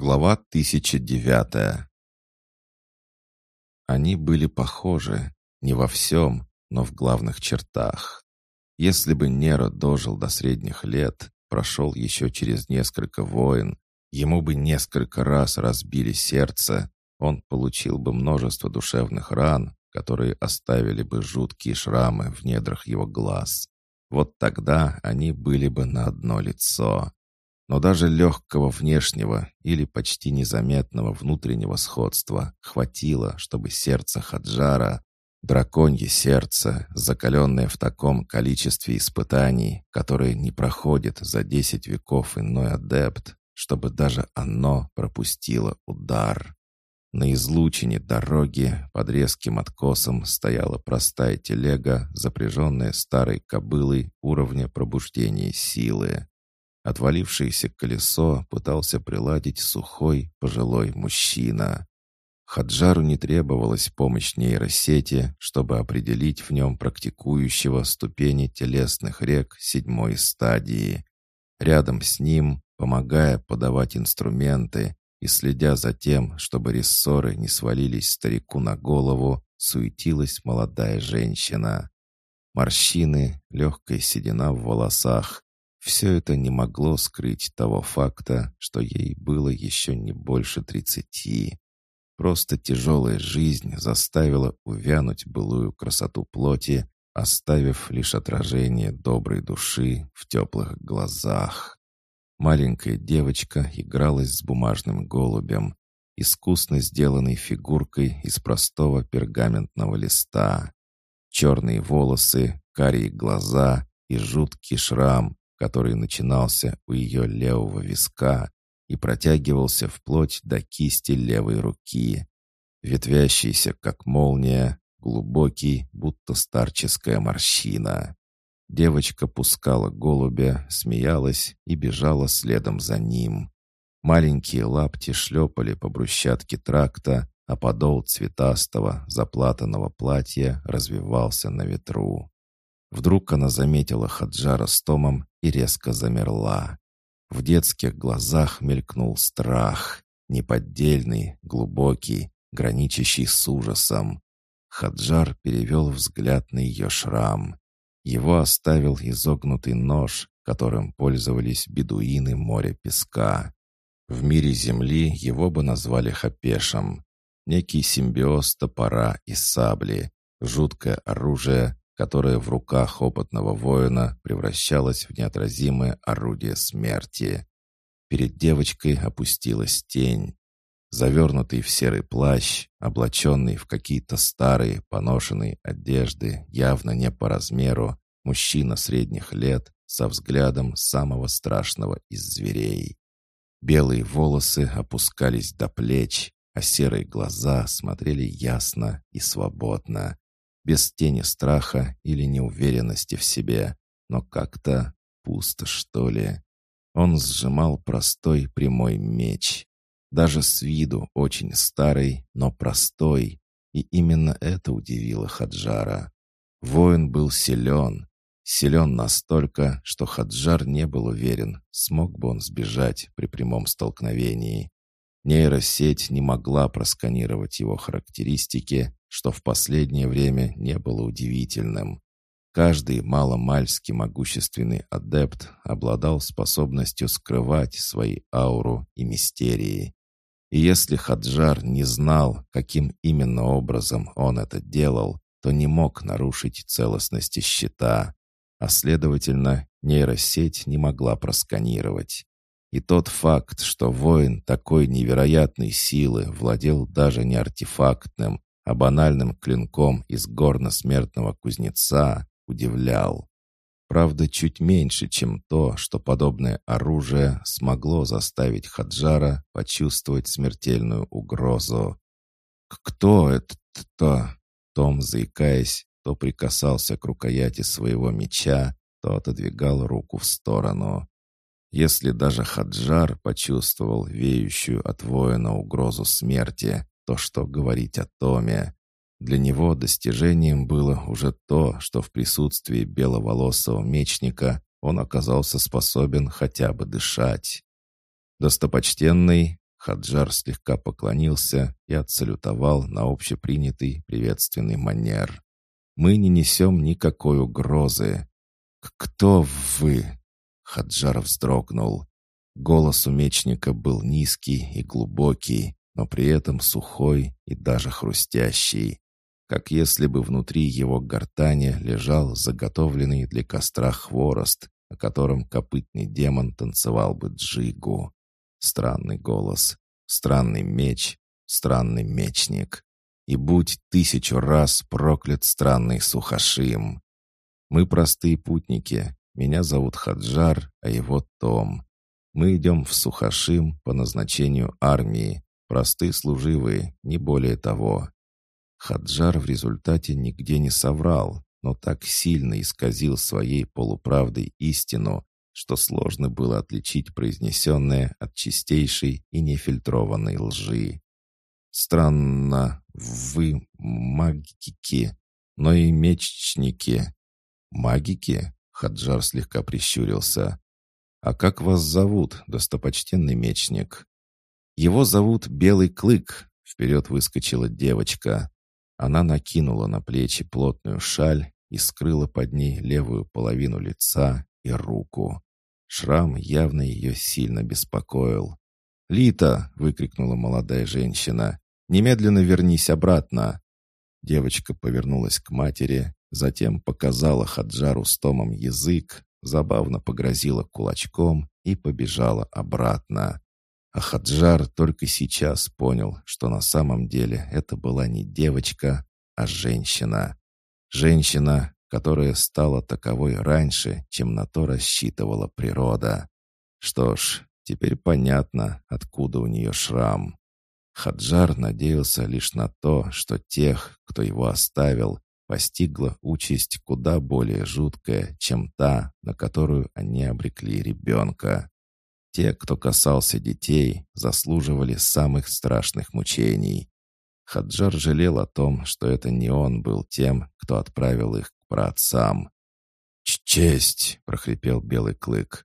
Глава 1009 Они были похожи, не во всем, но в главных чертах. Если бы Неро дожил до средних лет, прошел еще через несколько войн, ему бы несколько раз разбили сердце, он получил бы множество душевных ран, которые оставили бы жуткие шрамы в недрах его глаз. Вот тогда они были бы на одно лицо. Но даже легкого внешнего или почти незаметного внутреннего сходства хватило, чтобы сердце Хаджара, драконье сердце, закаленное в таком количестве испытаний, которые не проходит за десять веков иной адепт, чтобы даже оно пропустило удар. На излучине дороги под резким откосом стояла простая телега, запряженная старой кобылой уровня пробуждения силы. Отвалившееся колесо пытался приладить сухой, пожилой мужчина. Хаджару не требовалась помощь нейросети, чтобы определить в нем практикующего ступени телесных рек седьмой стадии. Рядом с ним, помогая подавать инструменты и следя за тем, чтобы рессоры не свалились старику на голову, суетилась молодая женщина. Морщины, легкая седина в волосах, все это не могло скрыть того факта, что ей было еще не больше тридцати. Просто тяжелая жизнь заставила увянуть былую красоту плоти, оставив лишь отражение доброй души в теплых глазах. Маленькая девочка игралась с бумажным голубем, искусно сделанной фигуркой из простого пергаментного листа. Черные волосы, карие глаза и жуткий шрам, который начинался у ее левого виска и протягивался вплоть до кисти левой руки. Ветвящийся, как молния, глубокий, будто старческая морщина. Девочка пускала голубя, смеялась и бежала следом за ним. Маленькие лапти шлепали по брусчатке тракта, а подол цветастого, заплатанного платья развивался на ветру. Вдруг она заметила Хаджара с Томом и резко замерла. В детских глазах мелькнул страх, неподдельный, глубокий, граничащий с ужасом. Хаджар перевел взгляд на ее шрам. Его оставил изогнутый нож, которым пользовались бедуины моря песка. В мире Земли его бы назвали хапешем. Некий симбиоз топора и сабли, жуткое оружие, которое в руках опытного воина превращалось в неотразимое орудие смерти. Перед девочкой опустилась тень. Завернутый в серый плащ, облаченный в какие-то старые поношенные одежды, явно не по размеру, мужчина средних лет со взглядом самого страшного из зверей. Белые волосы опускались до плеч, а серые глаза смотрели ясно и свободно без тени страха или неуверенности в себе, но как-то пусто, что ли. Он сжимал простой прямой меч. Даже с виду очень старый, но простой. И именно это удивило Хаджара. Воин был силен. Силен настолько, что Хаджар не был уверен, смог бы он сбежать при прямом столкновении. Нейросеть не могла просканировать его характеристики, что в последнее время не было удивительным. Каждый маломальски могущественный адепт обладал способностью скрывать свои ауру и мистерии. И если Хаджар не знал, каким именно образом он это делал, то не мог нарушить целостности щита, а следовательно, нейросеть не могла просканировать. И тот факт, что воин такой невероятной силы владел даже не артефактным, а банальным клинком из горно-смертного кузнеца, удивлял. Правда, чуть меньше, чем то, что подобное оружие смогло заставить Хаджара почувствовать смертельную угрозу. «Кто это-то?» Том, заикаясь, то прикасался к рукояти своего меча, то отодвигал руку в сторону. Если даже Хаджар почувствовал веющую от воина угрозу смерти, то что говорить о Томе? Для него достижением было уже то, что в присутствии беловолосого мечника он оказался способен хотя бы дышать. «Достопочтенный», Хаджар слегка поклонился и отсалютовал на общепринятый приветственный манер. «Мы не несем никакой угрозы. Кто вы?» Хаджар вздрогнул. Голос у мечника был низкий и глубокий, но при этом сухой и даже хрустящий, как если бы внутри его гортани лежал заготовленный для костра хворост, о котором копытный демон танцевал бы джигу. Странный голос, странный меч, странный мечник. И будь тысячу раз проклят странный Сухашим. Мы простые путники. Меня зовут Хаджар, а его Том. Мы идем в Сухашим по назначению армии. Простые служивые, не более того. Хаджар в результате нигде не соврал, но так сильно исказил своей полуправдой истину, что сложно было отличить произнесенное от чистейшей и нефильтрованной лжи. «Странно, вы магики, но и мечники». «Магики?» — Хаджар слегка прищурился. «А как вас зовут, достопочтенный мечник?» «Его зовут Белый Клык», — вперед выскочила девочка. Она накинула на плечи плотную шаль и скрыла под ней левую половину лица и руку. Шрам явно ее сильно беспокоил. «Лита!» — выкрикнула молодая женщина. «Немедленно вернись обратно!» Девочка повернулась к матери, затем показала Хаджару с Томом язык, забавно погрозила кулачком и побежала обратно. А Хаджар только сейчас понял, что на самом деле это была не девочка, а женщина. Женщина, которая стала таковой раньше, чем на то рассчитывала природа. Что ж, теперь понятно, откуда у нее шрам. Хаджар надеялся лишь на то, что тех, кто его оставил, постигла участь куда более жуткая, чем та, на которую они обрекли ребенка. Те, кто касался детей, заслуживали самых страшных мучений. Хаджар жалел о том, что это не он был тем, кто отправил их к праотцам. «Честь!» — прохрипел Белый Клык.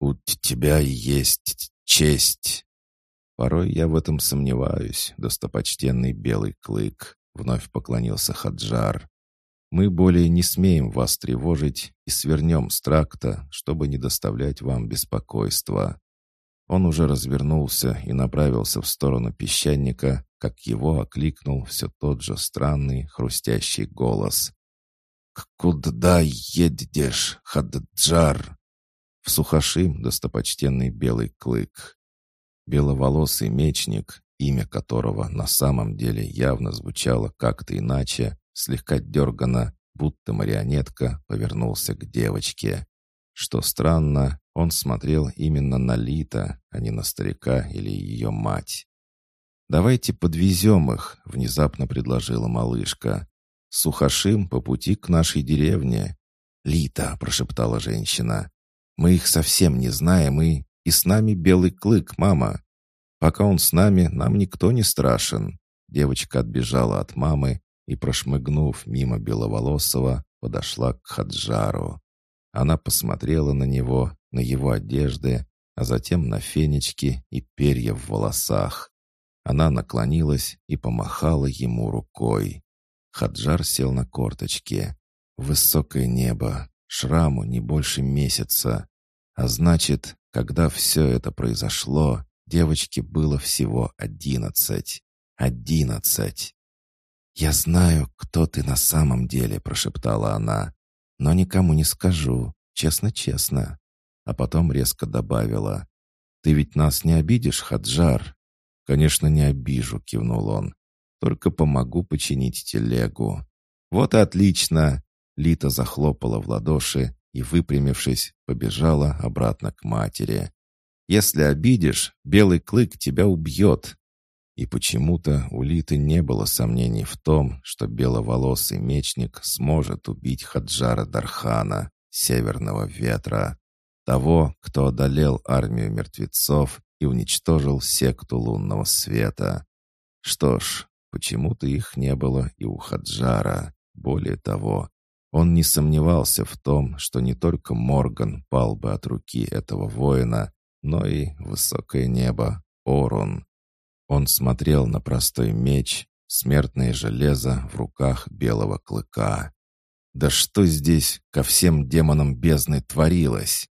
«У тебя есть честь!» «Порой я в этом сомневаюсь, достопочтенный Белый Клык», — вновь поклонился Хаджар. «Мы более не смеем вас тревожить и свернем с тракта, чтобы не доставлять вам беспокойства». Он уже развернулся и направился в сторону песчаника, как его окликнул все тот же странный хрустящий голос. «Куда едешь, Хаджар?» В Сухашим достопочтенный белый клык. Беловолосый мечник, имя которого на самом деле явно звучало как-то иначе, слегка дергано, будто марионетка, повернулся к девочке. Что странно, он смотрел именно на Лита, а не на старика или ее мать. «Давайте подвезем их», — внезапно предложила малышка. «Сухашим по пути к нашей деревне». «Лита», — прошептала женщина, — «мы их совсем не знаем, и... и с нами белый клык, мама. Пока он с нами, нам никто не страшен». Девочка отбежала от мамы и, прошмыгнув мимо Беловолосого, подошла к Хаджару. Она посмотрела на него, на его одежды, а затем на фенечки и перья в волосах. Она наклонилась и помахала ему рукой. Хаджар сел на корточки. Высокое небо, шраму не больше месяца. А значит, когда все это произошло, девочке было всего одиннадцать. Одиннадцать! «Я знаю, кто ты на самом деле», — прошептала она. Но никому не скажу, честно-честно. А потом резко добавила. «Ты ведь нас не обидишь, Хаджар?» «Конечно, не обижу», — кивнул он. «Только помогу починить телегу». «Вот и отлично!» Лита захлопала в ладоши и, выпрямившись, побежала обратно к матери. «Если обидишь, белый клык тебя убьет, и почему-то у Литы не было сомнений в том, что беловолосый мечник сможет убить Хаджара Дархана, Северного Ветра, того, кто одолел армию мертвецов и уничтожил секту лунного света. Что ж, почему-то их не было и у Хаджара. Более того, он не сомневался в том, что не только Морган пал бы от руки этого воина, но и высокое небо, Орун, Он смотрел на простой меч, смертное железо в руках белого клыка. Да что здесь ко всем демонам бездны творилось?